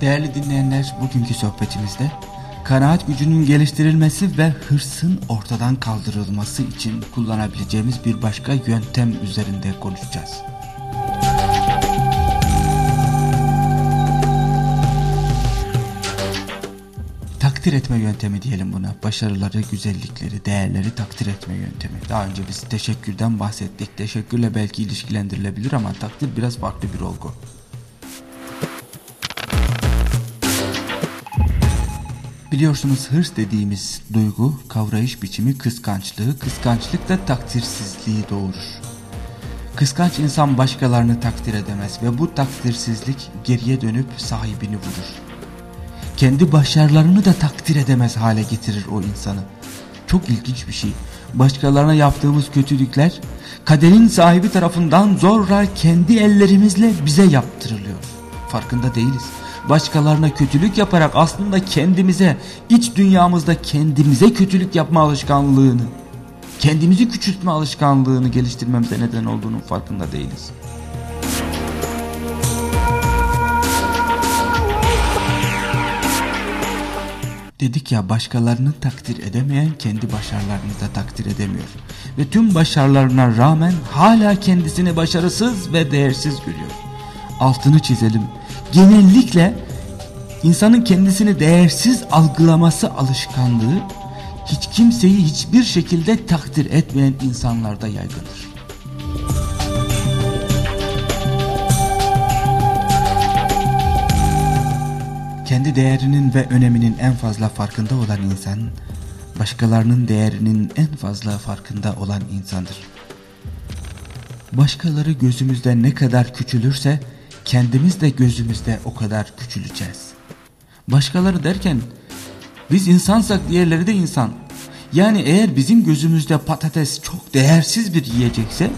Değerli dinleyenler bugünkü sohbetimizde kanaat gücünün geliştirilmesi ve hırsın ortadan kaldırılması için kullanabileceğimiz bir başka yöntem üzerinde konuşacağız. Takdir etme yöntemi diyelim buna. Başarıları, güzellikleri, değerleri takdir etme yöntemi. Daha önce biz teşekkürden bahsettik. Teşekkürle belki ilişkilendirilebilir ama takdir biraz farklı bir olgu. Biliyorsunuz hırs dediğimiz duygu, kavrayış biçimi kıskançlığı, kıskançlık da takdirsizliği doğurur. Kıskanç insan başkalarını takdir edemez ve bu takdirsizlik geriye dönüp sahibini vurur. Kendi başarılarını da takdir edemez hale getirir o insanı. Çok ilginç bir şey. Başkalarına yaptığımız kötülükler kaderin sahibi tarafından zorla kendi ellerimizle bize yaptırılıyor. Farkında değiliz başkalarına kötülük yaparak aslında kendimize, iç dünyamızda kendimize kötülük yapma alışkanlığını, kendimizi küçültme alışkanlığını geliştirmemize neden olduğunun farkında değiliz. Dedik ya başkalarını takdir edemeyen kendi başarılarını da takdir edemiyor. Ve tüm başarılarına rağmen hala kendisini başarısız ve değersiz görüyor. Altını çizelim genellikle insanın kendisini değersiz algılaması alışkanlığı hiç kimseyi hiçbir şekilde takdir etmeyen insanlarda yaygındır. Kendi değerinin ve öneminin en fazla farkında olan insan, başkalarının değerinin en fazla farkında olan insandır. Başkaları gözümüzde ne kadar küçülürse, kendimiz de gözümüzde o kadar küçüleceğiz. Başkaları derken biz insansak diğerleri de insan. Yani eğer bizim gözümüzde patates çok değersiz bir yiyecekse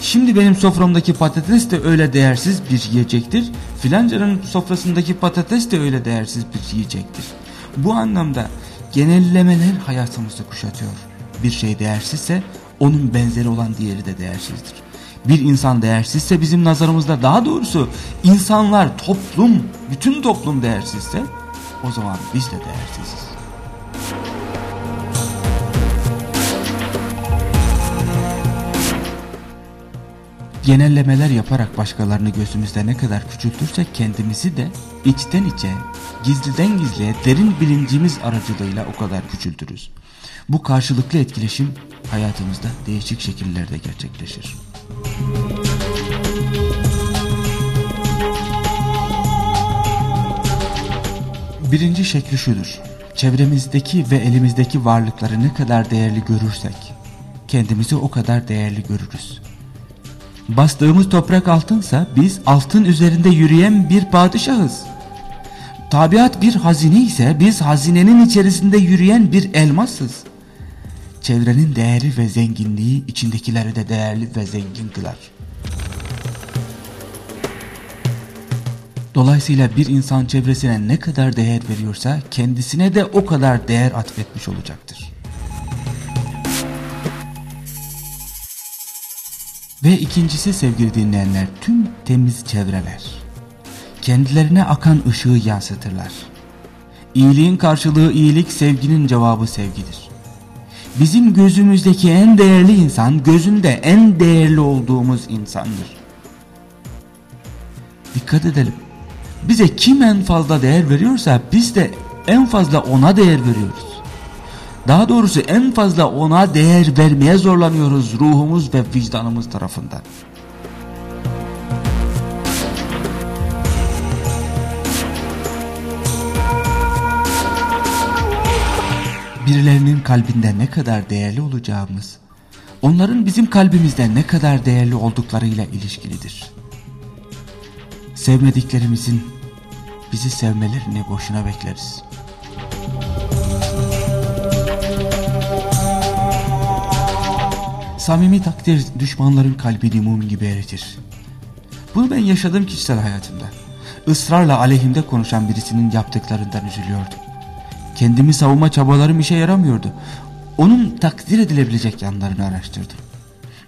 şimdi benim soframdaki patates de öyle değersiz bir yiyecektir. Filancanın sofrasındaki patates de öyle değersiz bir yiyecektir. Bu anlamda genellemeler hayatımızı kuşatıyor. Bir şey değersizse onun benzeri olan diğeri de değersizdir bir insan değersizse bizim nazarımızda daha doğrusu insanlar, toplum, bütün toplum değersizse o zaman biz de değersiziz. Genellemeler yaparak başkalarını gözümüzde ne kadar küçültürsek kendimizi de içten içe, gizliden gizliye derin bilincimiz aracılığıyla o kadar küçültürüz. Bu karşılıklı etkileşim hayatımızda değişik şekillerde gerçekleşir. Birinci şekli şudur. Çevremizdeki ve elimizdeki varlıkları ne kadar değerli görürsek kendimizi o kadar değerli görürüz. Bastığımız toprak altınsa biz altın üzerinde yürüyen bir padişahız. Tabiat bir hazine ise biz hazinenin içerisinde yürüyen bir elmasız. Çevrenin değeri ve zenginliği içindekileri de değerli ve zengin kılar. Dolayısıyla bir insan çevresine ne kadar değer veriyorsa kendisine de o kadar değer atfetmiş olacaktır. Ve ikincisi sevgili dinleyenler tüm temiz çevreler. Kendilerine akan ışığı yansıtırlar. İyiliğin karşılığı iyilik, sevginin cevabı sevgidir. Bizim gözümüzdeki en değerli insan gözünde en değerli olduğumuz insandır. Dikkat edelim. Bize kim en fazla değer veriyorsa biz de en fazla ona değer veriyoruz. Daha doğrusu en fazla ona değer vermeye zorlanıyoruz ruhumuz ve vicdanımız tarafından. Birilerinin kalbinde ne kadar değerli olacağımız, onların bizim kalbimizde ne kadar değerli olduklarıyla ilişkilidir. Sevmediklerimizin bizi sevmelerini boşuna bekleriz. Samimi takdir düşmanların kalbini mum gibi eritir. Bunu ben yaşadığım kişisel hayatımda. Israrla aleyhimde konuşan birisinin yaptıklarından üzülüyordum. Kendimi savunma çabalarım işe yaramıyordu. Onun takdir edilebilecek yanlarını araştırdım.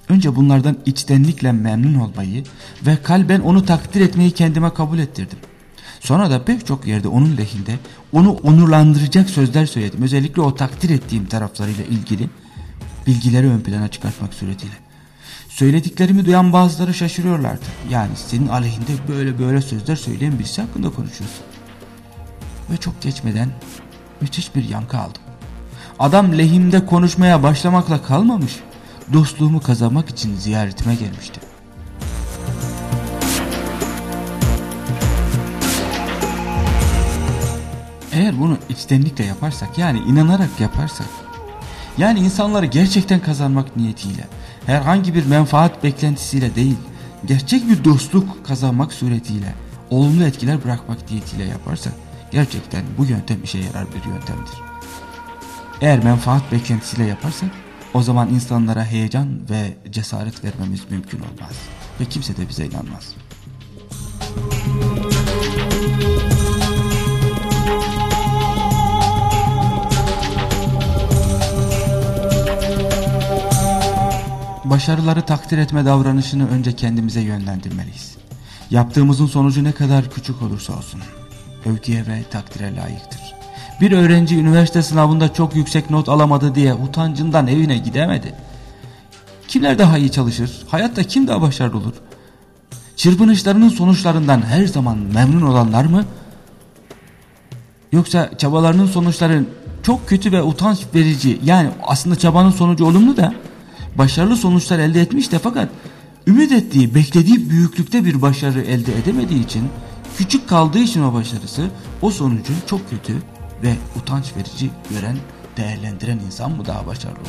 Önce bunlardan içtenlikle memnun olmayı ve kalben onu takdir etmeyi kendime kabul ettirdim. Sonra da pek çok yerde onun lehinde onu onurlandıracak sözler söyledim. Özellikle o takdir ettiğim taraflarıyla ilgili bilgileri ön plana çıkartmak suretiyle. Söylediklerimi duyan bazıları şaşırıyorlardı. Yani senin aleyhinde böyle böyle sözler söyleyen birisi hakkında konuşuyorsun. Ve çok geçmeden müthiş bir yankı aldım. Adam lehimde konuşmaya başlamakla kalmamış, dostluğumu kazanmak için ziyaretime gelmişti. Eğer bunu içtenlikle yaparsak yani inanarak yaparsak yani insanları gerçekten kazanmak niyetiyle herhangi bir menfaat beklentisiyle değil gerçek bir dostluk kazanmak suretiyle olumlu etkiler bırakmak niyetiyle yaparsak gerçekten bu yöntem işe yarar bir yöntemdir. Eğer menfaat beklentisiyle yaparsak o zaman insanlara heyecan ve cesaret vermemiz mümkün olmaz ve kimse de bize inanmaz. Başarıları takdir etme davranışını önce kendimize yönlendirmeliyiz. Yaptığımızın sonucu ne kadar küçük olursa olsun övgüye ve takdire layıktır. Bir öğrenci üniversite sınavında çok yüksek not alamadı diye utancından evine gidemedi. Kimler daha iyi çalışır? Hayatta kim daha başarılı olur? Çırpınışlarının sonuçlarından her zaman memnun olanlar mı? Yoksa çabalarının sonuçları çok kötü ve utanç verici yani aslında çabanın sonucu olumlu da başarılı sonuçlar elde etmiş de fakat ümit ettiği, beklediği büyüklükte bir başarı elde edemediği için küçük kaldığı için o başarısı o sonucu çok kötü ve utanç verici gören, değerlendiren insan mı daha başarılı olur?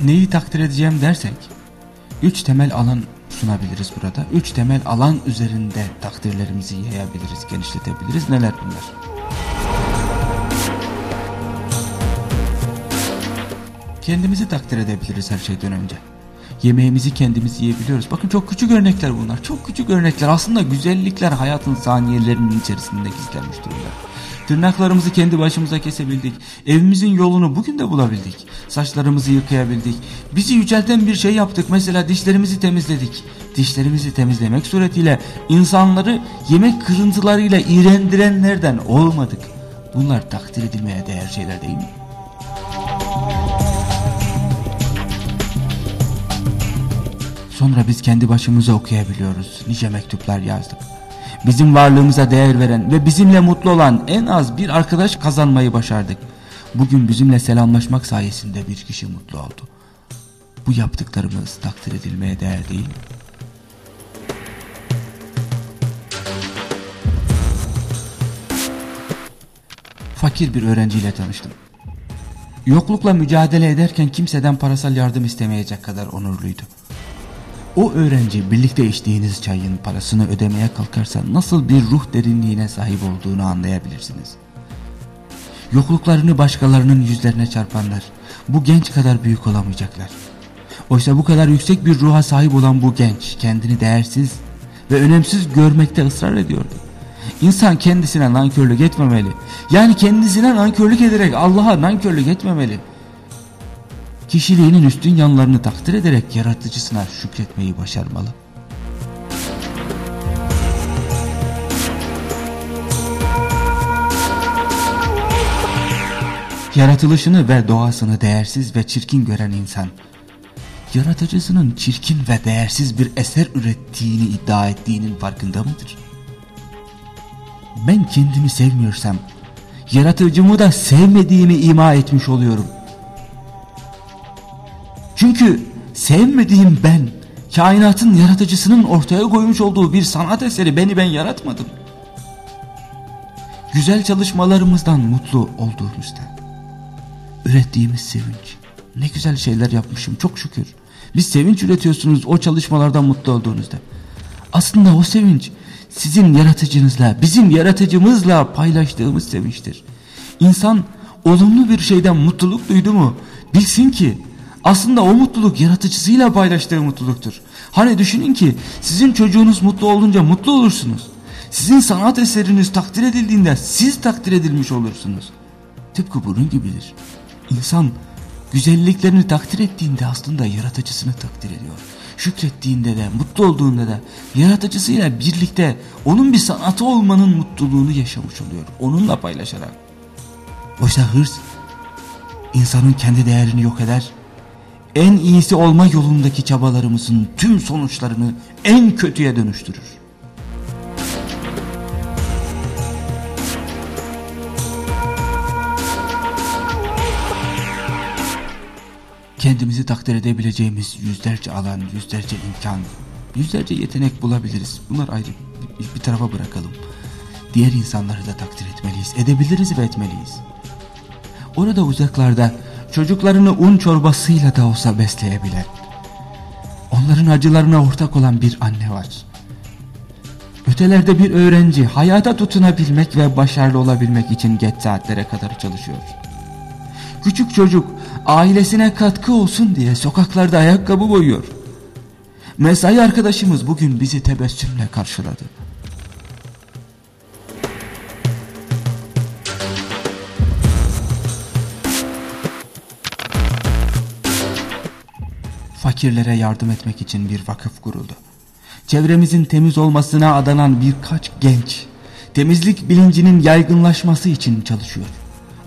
Neyi takdir edeceğim dersek, üç temel alan sunabiliriz burada. Üç temel alan üzerinde takdirlerimizi yayabiliriz, genişletebiliriz. Neler bunlar? Kendimizi takdir edebiliriz her şeyden önce. Yemeğimizi kendimiz yiyebiliyoruz. Bakın çok küçük örnekler bunlar. Çok küçük örnekler. Aslında güzellikler hayatın saniyelerinin içerisinde gizlenmiş durumda. Tırnaklarımızı kendi başımıza kesebildik. Evimizin yolunu bugün de bulabildik. Saçlarımızı yıkayabildik. Bizi yücelten bir şey yaptık. Mesela dişlerimizi temizledik. Dişlerimizi temizlemek suretiyle insanları yemek kırıntılarıyla iğrendirenlerden olmadık. Bunlar takdir edilmeye değer şeyler değil mi? Sonra biz kendi başımıza okuyabiliyoruz. Nice mektuplar yazdık. Bizim varlığımıza değer veren ve bizimle mutlu olan en az bir arkadaş kazanmayı başardık. Bugün bizimle selamlaşmak sayesinde bir kişi mutlu oldu. Bu yaptıklarımız takdir edilmeye değer değil mi? Fakir bir öğrenciyle tanıştım. Yoklukla mücadele ederken kimseden parasal yardım istemeyecek kadar onurluydu. O öğrenci birlikte içtiğiniz çayın parasını ödemeye kalkarsa nasıl bir ruh derinliğine sahip olduğunu anlayabilirsiniz. Yokluklarını başkalarının yüzlerine çarpanlar bu genç kadar büyük olamayacaklar. Oysa bu kadar yüksek bir ruha sahip olan bu genç kendini değersiz ve önemsiz görmekte ısrar ediyordu. İnsan kendisine nankörlük etmemeli. Yani kendisine nankörlük ederek Allah'a nankörlük etmemeli kişiliğinin üstün yanlarını takdir ederek yaratıcısına şükretmeyi başarmalı. Yaratılışını ve doğasını değersiz ve çirkin gören insan, yaratıcısının çirkin ve değersiz bir eser ürettiğini iddia ettiğinin farkında mıdır? Ben kendimi sevmiyorsam, yaratıcımı da sevmediğimi ima etmiş oluyorum. Çünkü sevmediğim ben kainatın yaratıcısının ortaya koymuş olduğu bir sanat eseri beni ben yaratmadım. Güzel çalışmalarımızdan mutlu olduğumuzda ürettiğimiz sevinç ne güzel şeyler yapmışım çok şükür. Biz sevinç üretiyorsunuz o çalışmalardan mutlu olduğunuzda. Aslında o sevinç sizin yaratıcınızla bizim yaratıcımızla paylaştığımız sevinçtir. İnsan olumlu bir şeyden mutluluk duydu mu bilsin ki Aslında o mutluluk yaratıcısıyla paylaştığı mutluluktur. Hani düşünün ki sizin çocuğunuz mutlu olunca mutlu olursunuz. Sizin sanat eseriniz takdir edildiğinde siz takdir edilmiş olursunuz. Tıpkı bunun gibidir. İnsan güzelliklerini takdir ettiğinde aslında yaratıcısını takdir ediyor. Şükrettiğinde de mutlu olduğunda da yaratıcısıyla birlikte onun bir sanatı olmanın mutluluğunu yaşamış oluyor. Onunla paylaşarak. Oysa hırs insanın kendi değerini yok eder. En iyisi olma yolundaki çabalarımızın tüm sonuçlarını en kötüye dönüştürür. kendimizi takdir edebileceğimiz yüzlerce alan, yüzlerce imkan, yüzlerce yetenek bulabiliriz. Bunlar ayrı bir, tarafa bırakalım. Diğer insanları da takdir etmeliyiz, edebiliriz ve etmeliyiz. Orada uzaklarda çocuklarını un çorbasıyla da olsa besleyebilen, onların acılarına ortak olan bir anne var. Ötelerde bir öğrenci hayata tutunabilmek ve başarılı olabilmek için geç saatlere kadar çalışıyor. Küçük çocuk ailesine katkı olsun diye sokaklarda ayakkabı boyuyor. Mesai arkadaşımız bugün bizi tebessümle karşıladı. Fakirlere yardım etmek için bir vakıf kuruldu. Çevremizin temiz olmasına adanan birkaç genç, temizlik bilincinin yaygınlaşması için çalışıyor.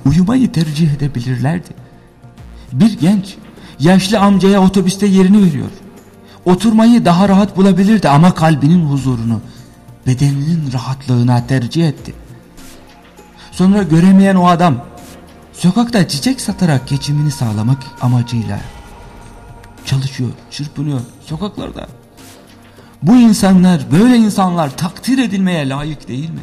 Uyumayı tercih edebilirlerdi. Bir genç yaşlı amcaya otobüste yerini veriyor. Oturmayı daha rahat bulabilirdi ama kalbinin huzurunu, bedeninin rahatlığına tercih etti. Sonra göremeyen o adam sokakta çiçek satarak geçimini sağlamak amacıyla çalışıyor, çırpınıyor sokaklarda. Bu insanlar, böyle insanlar takdir edilmeye layık değil mi?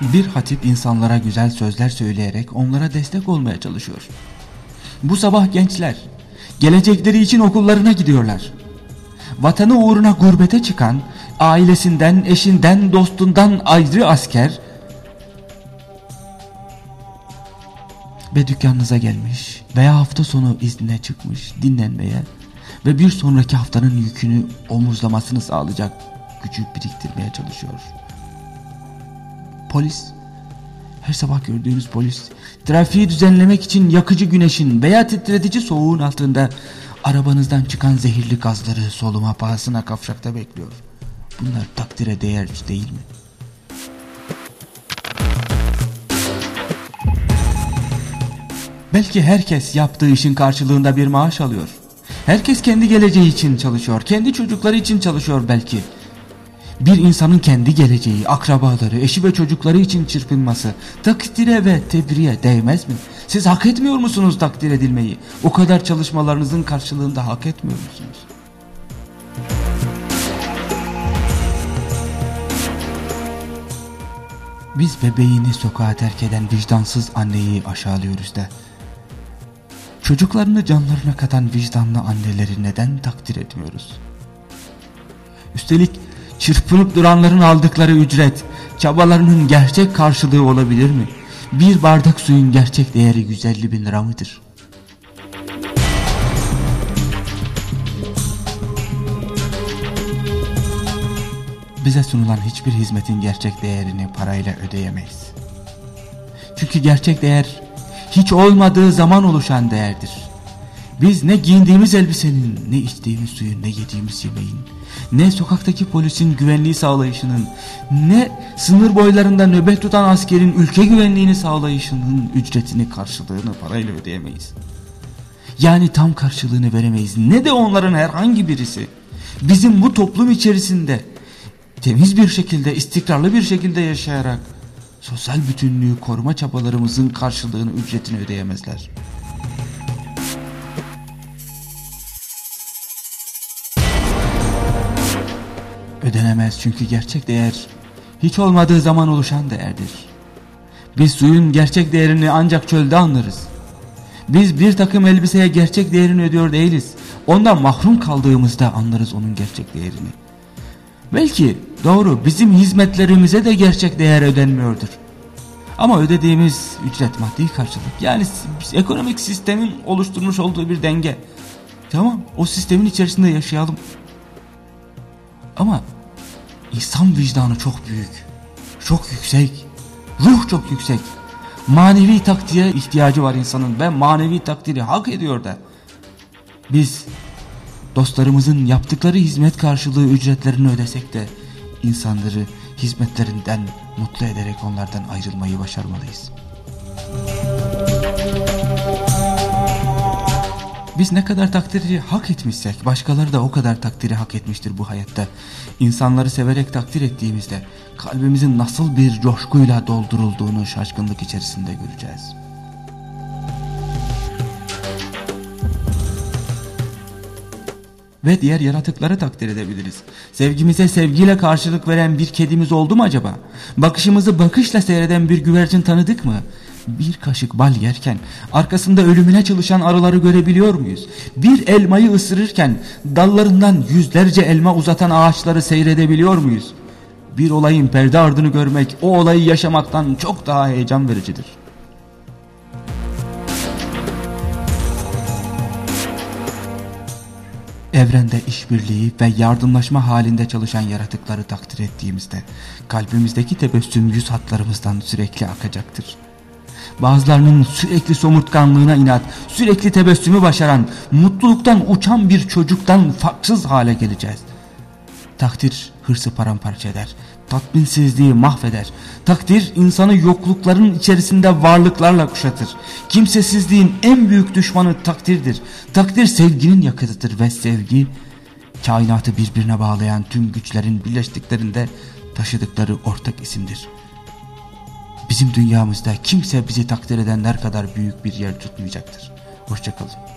Bir hatip insanlara güzel sözler söyleyerek onlara destek olmaya çalışıyor. Bu sabah gençler gelecekleri için okullarına gidiyorlar. Vatanı uğruna gurbete çıkan, ailesinden, eşinden, dostundan ayrı asker ve dükkanınıza gelmiş veya hafta sonu iznine çıkmış dinlenmeye ve bir sonraki haftanın yükünü omuzlamasını sağlayacak gücü biriktirmeye çalışıyor. Polis. Her sabah gördüğünüz polis. Trafiği düzenlemek için yakıcı güneşin veya titretici soğuğun altında arabanızdan çıkan zehirli gazları soluma pahasına kavşakta bekliyor. Bunlar takdire değer değil mi? Belki herkes yaptığı işin karşılığında bir maaş alıyor. Herkes kendi geleceği için çalışıyor. Kendi çocukları için çalışıyor belki. Bir insanın kendi geleceği, akrabaları, eşi ve çocukları için çırpınması takdire ve tebriğe değmez mi? Siz hak etmiyor musunuz takdir edilmeyi? O kadar çalışmalarınızın karşılığında hak etmiyor musunuz? Biz bebeğini sokağa terk eden vicdansız anneyi aşağılıyoruz da. Çocuklarını canlarına katan vicdanlı anneleri neden takdir etmiyoruz? Üstelik çırpınıp duranların aldıkları ücret, çabalarının gerçek karşılığı olabilir mi? Bir bardak suyun gerçek değeri 150 bin lira mıdır? Bize sunulan hiçbir hizmetin gerçek değerini parayla ödeyemeyiz. Çünkü gerçek değer hiç olmadığı zaman oluşan değerdir. Biz ne giyindiğimiz elbisenin, ne içtiğimiz suyun, ne yediğimiz yemeğin, ne sokaktaki polisin güvenliği sağlayışının, ne sınır boylarında nöbet tutan askerin ülke güvenliğini sağlayışının ücretini karşılığını parayla ödeyemeyiz. Yani tam karşılığını veremeyiz. Ne de onların herhangi birisi bizim bu toplum içerisinde temiz bir şekilde, istikrarlı bir şekilde yaşayarak sosyal bütünlüğü koruma çabalarımızın karşılığını, ücretini ödeyemezler. Ödenemez çünkü gerçek değer hiç olmadığı zaman oluşan değerdir. Biz suyun gerçek değerini ancak çölde anlarız. Biz bir takım elbiseye gerçek değerini ödüyor değiliz. Ondan mahrum kaldığımızda anlarız onun gerçek değerini. Belki doğru bizim hizmetlerimize de gerçek değer ödenmiyordur. Ama ödediğimiz ücret maddi karşılık. Yani ekonomik sistemin oluşturmuş olduğu bir denge. Tamam o sistemin içerisinde yaşayalım. Ama insan vicdanı çok büyük. Çok yüksek. Ruh çok yüksek. Manevi takdire ihtiyacı var insanın ve manevi takdiri hak ediyor da. Biz dostlarımızın yaptıkları hizmet karşılığı ücretlerini ödesek de insanları hizmetlerinden mutlu ederek onlardan ayrılmayı başarmalıyız. Biz ne kadar takdiri hak etmişsek başkaları da o kadar takdiri hak etmiştir bu hayatta. İnsanları severek takdir ettiğimizde kalbimizin nasıl bir coşkuyla doldurulduğunu şaşkınlık içerisinde göreceğiz. Ve diğer yaratıkları takdir edebiliriz. Sevgimize sevgiyle karşılık veren bir kedimiz oldu mu acaba? Bakışımızı bakışla seyreden bir güvercin tanıdık mı? bir kaşık bal yerken arkasında ölümüne çalışan arıları görebiliyor muyuz? Bir elmayı ısırırken dallarından yüzlerce elma uzatan ağaçları seyredebiliyor muyuz? Bir olayın perde ardını görmek o olayı yaşamaktan çok daha heyecan vericidir. Evrende işbirliği ve yardımlaşma halinde çalışan yaratıkları takdir ettiğimizde kalbimizdeki tebessüm yüz hatlarımızdan sürekli akacaktır. Bazılarının sürekli somurtkanlığına inat, sürekli tebessümü başaran, mutluluktan uçan bir çocuktan farksız hale geleceğiz. Takdir hırsı paramparça eder, tatminsizliği mahveder. Takdir insanı yoklukların içerisinde varlıklarla kuşatır. Kimsesizliğin en büyük düşmanı takdirdir. Takdir sevginin yakıtıdır ve sevgi kainatı birbirine bağlayan tüm güçlerin birleştiklerinde taşıdıkları ortak isimdir. Bizim dünyamızda kimse bizi takdir edenler kadar büyük bir yer tutmayacaktır. Hoşçakalın.